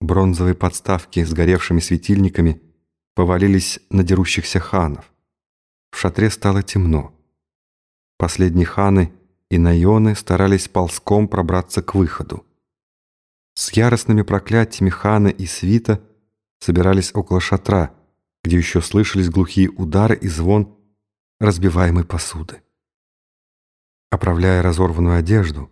Бронзовые подставки с горевшими светильниками повалились на дерущихся ханов. В шатре стало темно. Последние ханы и наёны старались ползком пробраться к выходу. С яростными проклятиями ханы и свита собирались около шатра, где еще слышались глухие удары и звон разбиваемой посуды. Оправляя разорванную одежду,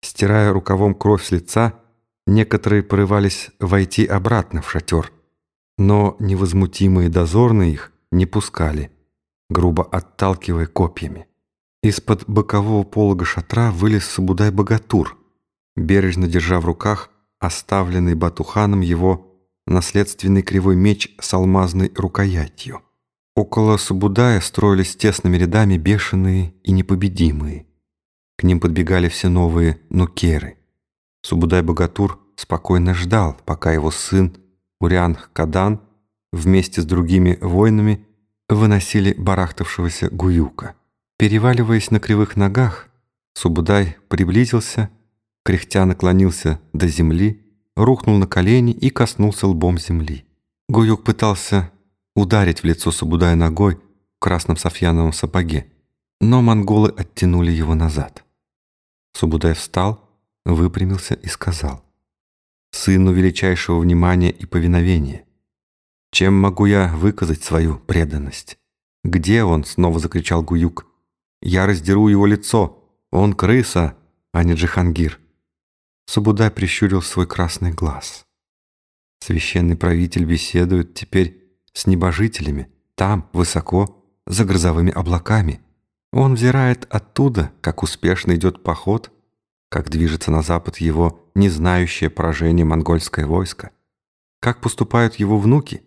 стирая рукавом кровь с лица, некоторые порывались войти обратно в шатер, но невозмутимые дозорные их не пускали, грубо отталкивая копьями. Из-под бокового полога шатра вылез Сабудай-богатур, бережно держа в руках оставленный Батуханом его наследственный кривой меч с алмазной рукоятью. Около Сабудая строились тесными рядами бешеные и непобедимые. К ним подбегали все новые нукеры. Субудай-богатур спокойно ждал, пока его сын Уриан-Кадан вместе с другими воинами выносили барахтавшегося Гуюка. Переваливаясь на кривых ногах, Субудай приблизился, кряхтя наклонился до земли, рухнул на колени и коснулся лбом земли. Гуюк пытался ударить в лицо Субудая ногой в красном софьяновом сапоге, но монголы оттянули его назад. Субудай встал, выпрямился и сказал, «Сыну величайшего внимания и повиновения, чем могу я выказать свою преданность?» «Где он?» — снова закричал Гуюк. Я раздеру его лицо. Он крыса, а не Джихангир. Субудай прищурил свой красный глаз. Священный правитель беседует теперь с небожителями, там, высоко, за грозовыми облаками. Он взирает оттуда, как успешно идет поход, как движется на запад его не знающее поражение монгольское войско. Как поступают его внуки?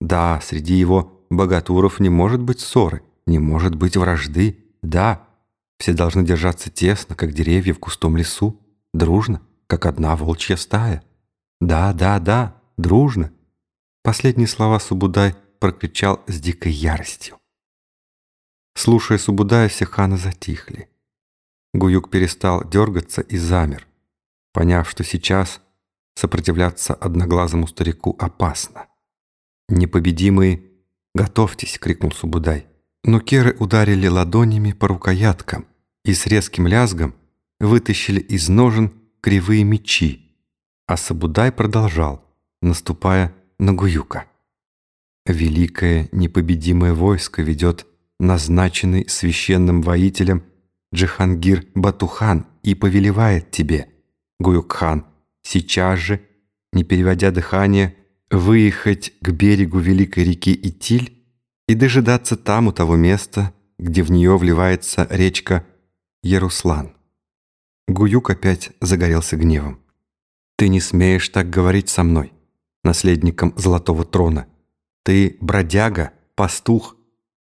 Да, среди его богатуров не может быть ссоры, не может быть вражды, да, все должны держаться тесно, как деревья в густом лесу, дружно, как одна волчья стая. Да, да, да, дружно. Последние слова Субудай прокричал с дикой яростью. Слушая Субудая, все ханы затихли. Гуюк перестал дергаться и замер, поняв, что сейчас сопротивляться одноглазому старику опасно. «Непобедимые, готовьтесь!» — крикнул Субудай. Но керы ударили ладонями по рукояткам и с резким лязгом вытащили из ножен кривые мечи, а Сабудай продолжал, наступая на Гуюка. Великое непобедимое войско ведет назначенный священным воителем Джихангир Батухан и повелевает тебе, Гуюкхан, сейчас же, не переводя дыхание, выехать к берегу великой реки Итиль и дожидаться там, у того места, где в нее вливается речка Яруслан. Гуюк опять загорелся гневом. «Ты не смеешь так говорить со мной, наследником Золотого Трона. Ты бродяга, пастух,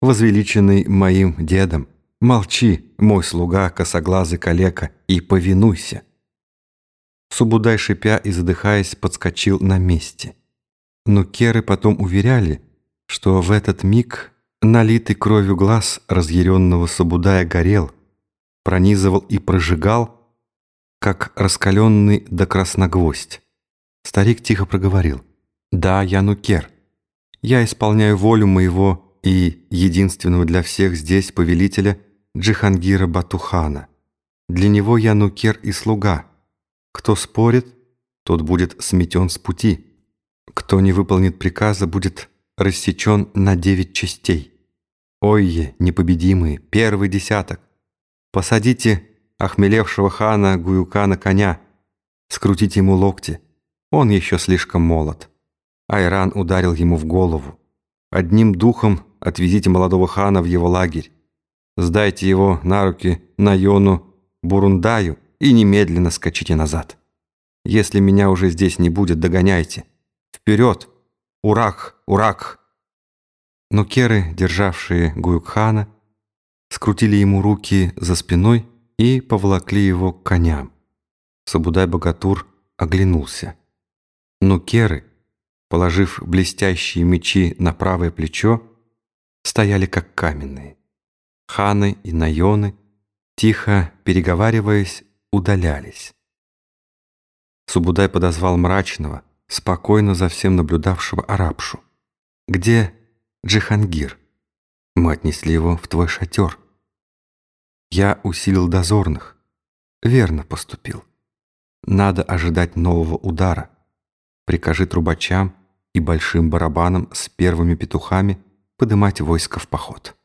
возвеличенный моим дедом. Молчи, мой слуга, косоглазый калека, и повинуйся». Субудай, шипя и задыхаясь, подскочил на месте. Но керы потом уверяли, что в этот миг налитый кровью глаз разъяренного Сабудая горел, пронизывал и прожигал, как раскаленный до красногвоздь. Старик тихо проговорил. «Да, я Нукер. Я исполняю волю моего и единственного для всех здесь повелителя Джихангира Батухана. Для него я Нукер и слуга. Кто спорит, тот будет сметен с пути. Кто не выполнит приказа, будет рассечен на девять частей. Ойе, непобедимые, первый десяток. Посадите охмелевшего хана Гуюка на коня, скрутите ему локти. Он еще слишком молод. Айран ударил ему в голову. Одним духом отвезите молодого хана в его лагерь. Сдайте его на руки Найону Бурундаю и немедленно скачите назад. Если меня уже здесь не будет, догоняйте. Вперед! Урак! Урак!» Но керы, державшие Гуюкхана, скрутили ему руки за спиной и поволокли его к коням. Сабудай-богатур оглянулся. Но керы, положив блестящие мечи на правое плечо, стояли как каменные. Ханы и наёны, тихо переговариваясь, удалялись. Субудай подозвал мрачного, спокойно за всем наблюдавшего арабшу. «Где Джихангир?» Мы отнесли его в твой шатер. Я усилил дозорных. Верно поступил. Надо ожидать нового удара. Прикажи трубачам и большим барабанам с первыми петухами подымать войско в поход.